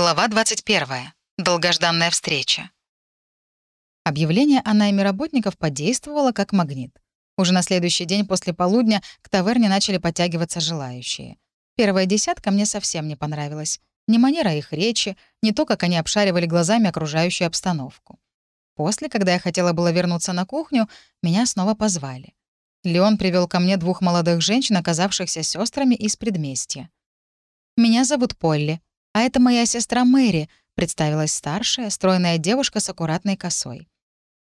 Глава 21. Долгожданная встреча. Объявление о найме работников подействовало как магнит. Уже на следующий день после полудня к таверне начали подтягиваться желающие. Первая десятка мне совсем не понравилась. Ни манера их речи, ни то, как они обшаривали глазами окружающую обстановку. После, когда я хотела было вернуться на кухню, меня снова позвали. Леон привел ко мне двух молодых женщин, оказавшихся сестрами из предместья. «Меня зовут Полли», «А это моя сестра Мэри», — представилась старшая, стройная девушка с аккуратной косой.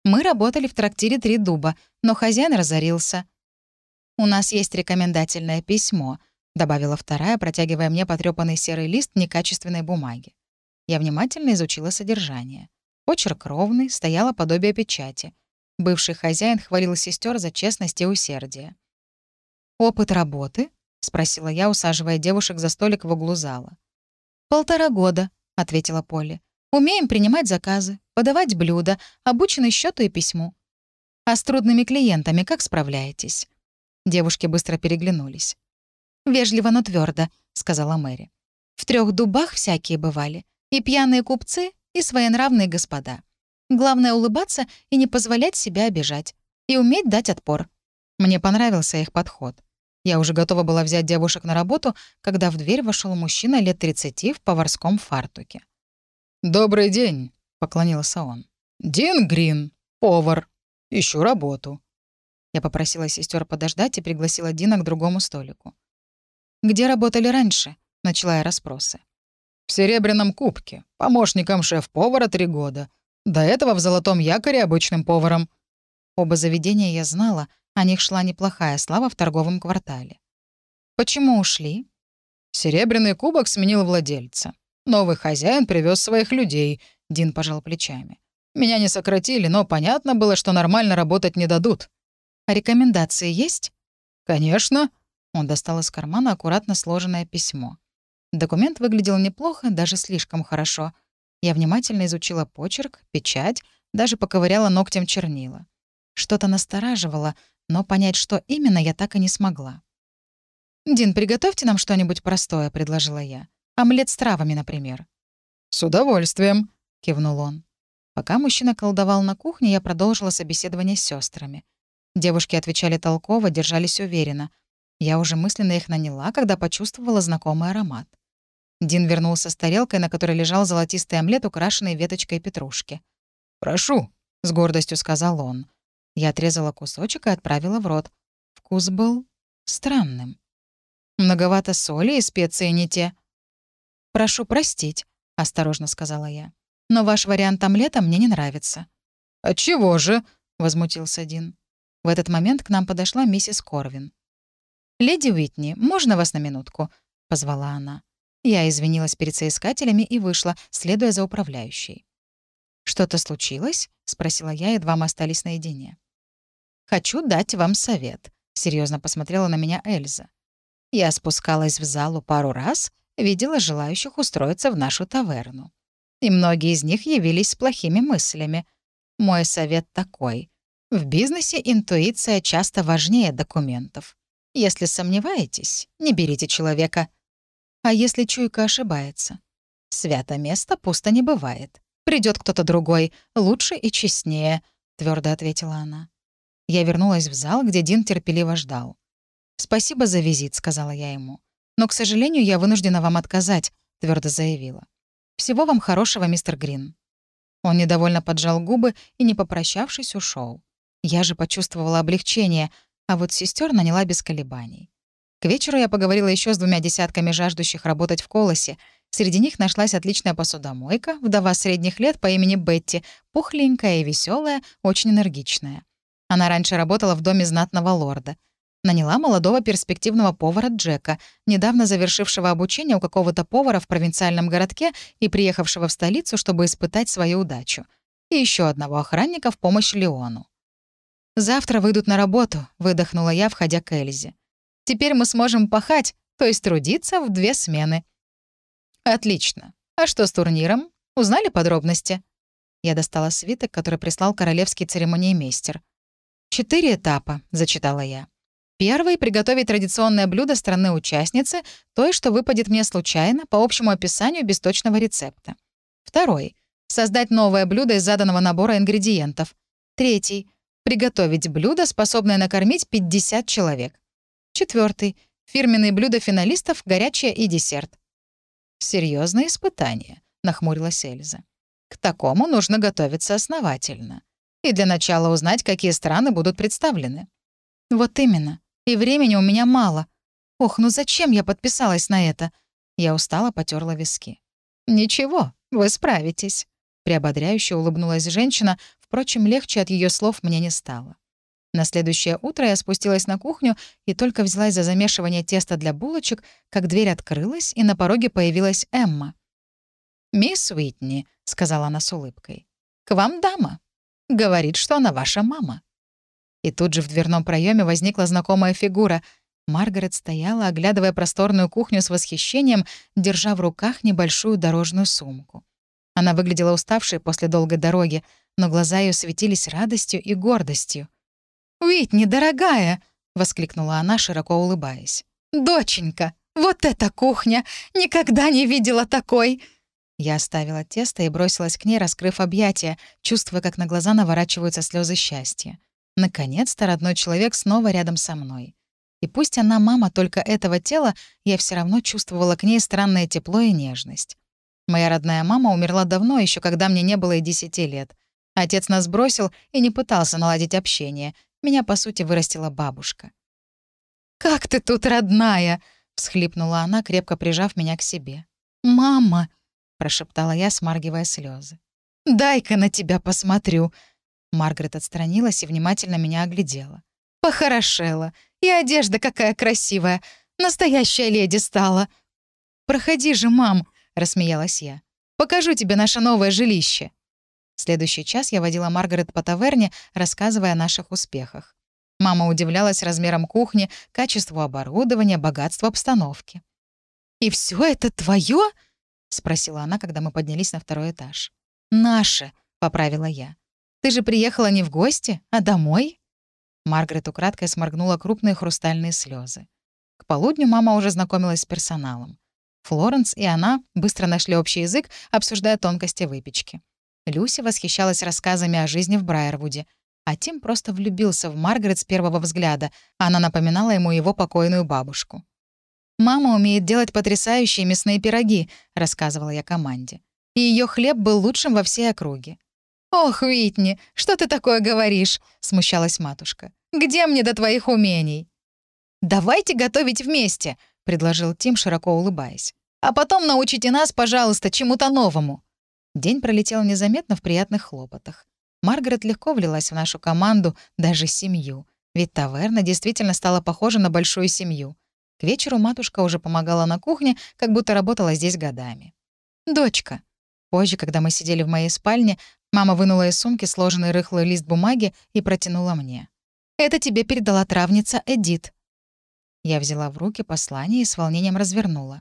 «Мы работали в трактире «Три дуба», но хозяин разорился». «У нас есть рекомендательное письмо», — добавила вторая, протягивая мне потрёпанный серый лист некачественной бумаги. Я внимательно изучила содержание. Почерк ровный, стояло подобие печати. Бывший хозяин хвалил сестер за честность и усердие. «Опыт работы?» — спросила я, усаживая девушек за столик в углу зала. «Полтора года», — ответила Полли. «Умеем принимать заказы, подавать блюда, обучены счету и письму». «А с трудными клиентами как справляетесь?» Девушки быстро переглянулись. «Вежливо, но твердо, сказала Мэри. «В трех дубах всякие бывали. И пьяные купцы, и своенравные господа. Главное — улыбаться и не позволять себя обижать. И уметь дать отпор». Мне понравился их подход. Я уже готова была взять девушек на работу, когда в дверь вошел мужчина лет 30 в поварском фартуке. «Добрый день», — поклонился он. «Дин Грин, повар. Ищу работу». Я попросила сестер подождать и пригласила Дина к другому столику. «Где работали раньше?» — начала я расспросы. «В Серебряном кубке. Помощником шеф-повара три года. До этого в Золотом якоре обычным поваром». Оба заведения я знала, о них шла неплохая слава в торговом квартале. Почему ушли? Серебряный кубок сменил владельца. Новый хозяин привез своих людей, Дин пожал плечами. Меня не сократили, но понятно было, что нормально работать не дадут. А рекомендации есть? Конечно. Он достал из кармана аккуратно сложенное письмо. Документ выглядел неплохо, даже слишком хорошо. Я внимательно изучила почерк, печать, даже поковыряла ногтем чернила. Что-то настораживало, но понять, что именно, я так и не смогла. «Дин, приготовьте нам что-нибудь простое», — предложила я. «Омлет с травами, например». «С удовольствием», — кивнул он. Пока мужчина колдовал на кухне, я продолжила собеседование с сестрами. Девушки отвечали толково, держались уверенно. Я уже мысленно их наняла, когда почувствовала знакомый аромат. Дин вернулся с тарелкой, на которой лежал золотистый омлет, украшенный веточкой петрушки. «Прошу», — с гордостью сказал он. Я отрезала кусочек и отправила в рот. Вкус был странным. Многовато соли и специи не те. «Прошу простить», — осторожно сказала я. «Но ваш вариант омлета мне не нравится». «Отчего же?» — возмутился Дин. В этот момент к нам подошла миссис Корвин. «Леди Уитни, можно вас на минутку?» — позвала она. Я извинилась перед соискателями и вышла, следуя за управляющей. «Что-то случилось?» — спросила я, едва мы остались наедине. «Хочу дать вам совет», — серьезно посмотрела на меня Эльза. «Я спускалась в залу пару раз, видела желающих устроиться в нашу таверну. И многие из них явились с плохими мыслями. Мой совет такой. В бизнесе интуиция часто важнее документов. Если сомневаетесь, не берите человека. А если чуйка ошибается? Свято место пусто не бывает. Придет кто-то другой, лучше и честнее», — твердо ответила она. Я вернулась в зал, где Дин терпеливо ждал. «Спасибо за визит», — сказала я ему. «Но, к сожалению, я вынуждена вам отказать», — твердо заявила. «Всего вам хорошего, мистер Грин». Он недовольно поджал губы и, не попрощавшись, ушел. Я же почувствовала облегчение, а вот сестер наняла без колебаний. К вечеру я поговорила еще с двумя десятками жаждущих работать в колосе. Среди них нашлась отличная посудомойка, вдова средних лет по имени Бетти, пухленькая и веселая, очень энергичная. Она раньше работала в доме знатного лорда. Наняла молодого перспективного повара Джека, недавно завершившего обучение у какого-то повара в провинциальном городке и приехавшего в столицу, чтобы испытать свою удачу. И еще одного охранника в помощь Леону. «Завтра выйдут на работу», — выдохнула я, входя к Эльзе. «Теперь мы сможем пахать, то есть трудиться в две смены». «Отлично. А что с турниром? Узнали подробности?» Я достала свиток, который прислал королевский церемониймейстер. «Четыре этапа», — зачитала я. Первый — приготовить традиционное блюдо страны-участницы, той, что выпадет мне случайно, по общему описанию без точного рецепта. Второй — создать новое блюдо из заданного набора ингредиентов. Третий — приготовить блюдо, способное накормить 50 человек. Четвертый — фирменные блюда финалистов, горячее и десерт. Серьезное испытание, нахмурилась Эльза. К такому нужно готовиться основательно. И для начала узнать, какие страны будут представлены. Вот именно. И времени у меня мало. Ох, ну зачем я подписалась на это? Я устало потерла виски. Ничего, вы справитесь. Приободряюще улыбнулась женщина, впрочем, легче от ее слов мне не стало. На следующее утро я спустилась на кухню и только взялась за замешивание теста для булочек, как дверь открылась, и на пороге появилась Эмма. «Мисс Уитни», — сказала она с улыбкой, — «к вам дама. Говорит, что она ваша мама». И тут же в дверном проеме возникла знакомая фигура. Маргарет стояла, оглядывая просторную кухню с восхищением, держа в руках небольшую дорожную сумку. Она выглядела уставшей после долгой дороги, но глаза ее светились радостью и гордостью. «Уитни, дорогая!» — воскликнула она, широко улыбаясь. «Доченька, вот эта кухня! Никогда не видела такой!» Я оставила тесто и бросилась к ней, раскрыв объятия, чувствуя, как на глаза наворачиваются слезы счастья. Наконец-то родной человек снова рядом со мной. И пусть она мама только этого тела, я все равно чувствовала к ней странное тепло и нежность. Моя родная мама умерла давно, еще когда мне не было и десяти лет. Отец нас бросил и не пытался наладить общение. Меня, по сути, вырастила бабушка. «Как ты тут, родная!» — всхлипнула она, крепко прижав меня к себе. «Мама!» — прошептала я, смаргивая слезы. «Дай-ка на тебя посмотрю!» Маргарет отстранилась и внимательно меня оглядела. «Похорошела. И одежда какая красивая. Настоящая леди стала». «Проходи же, мам», — рассмеялась я. «Покажу тебе наше новое жилище». следующий час я водила Маргарет по таверне, рассказывая о наших успехах. Мама удивлялась размерам кухни, качеству оборудования, богатству обстановки. «И все это твое? Спросила она, когда мы поднялись на второй этаж. «Наше», — поправила я. Ты же приехала не в гости, а домой?» Маргарет украдкой сморгнула крупные хрустальные слезы. К полудню мама уже знакомилась с персоналом. Флоренс и она быстро нашли общий язык, обсуждая тонкости выпечки. Люси восхищалась рассказами о жизни в Брайервуде, а Тим просто влюбился в Маргарет с первого взгляда, она напоминала ему его покойную бабушку. «Мама умеет делать потрясающие мясные пироги», — рассказывала я команде. «И ее хлеб был лучшим во всей округе. «Ох, Уитни, что ты такое говоришь?» — смущалась матушка. «Где мне до твоих умений?» «Давайте готовить вместе», — предложил Тим, широко улыбаясь. «А потом научите нас, пожалуйста, чему-то новому». День пролетел незаметно в приятных хлопотах. Маргарет легко влилась в нашу команду, даже семью. Ведь таверна действительно стала похожа на большую семью. К вечеру матушка уже помогала на кухне, как будто работала здесь годами. «Дочка». Позже, когда мы сидели в моей спальне, Мама вынула из сумки сложенный рыхлый лист бумаги и протянула мне. «Это тебе передала травница Эдит». Я взяла в руки послание и с волнением развернула.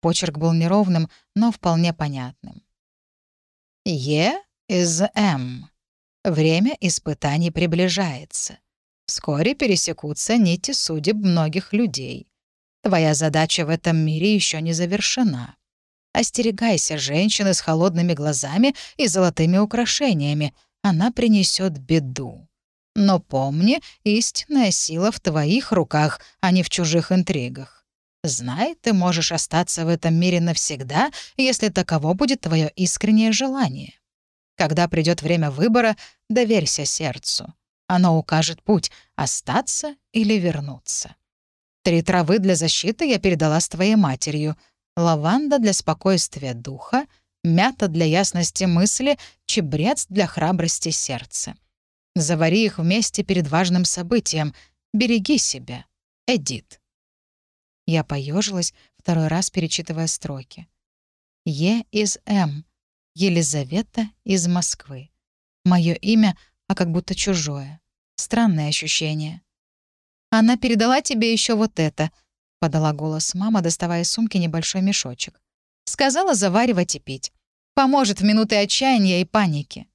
Почерк был неровным, но вполне понятным. «Е из М. Время испытаний приближается. Вскоре пересекутся нити судеб многих людей. Твоя задача в этом мире еще не завершена. Остерегайся женщины с холодными глазами и золотыми украшениями. Она принесет беду. Но помни, истинная сила в твоих руках, а не в чужих интригах. Знай, ты можешь остаться в этом мире навсегда, если таково будет твое искреннее желание. Когда придет время выбора, доверься сердцу. Оно укажет путь — остаться или вернуться. Три травы для защиты я передала с твоей матерью лаванда для спокойствия духа, мята для ясности мысли, чебрец для храбрости сердца. Завари их вместе перед важным событием. Береги себя. Эдит. Я поежилась, второй раз перечитывая строки. Е из М. Елизавета из Москвы. Мое имя, а как будто чужое. Странное ощущение. Она передала тебе еще вот это —— подала голос мама, доставая из сумки небольшой мешочек. «Сказала заваривать и пить. Поможет в минуты отчаяния и паники».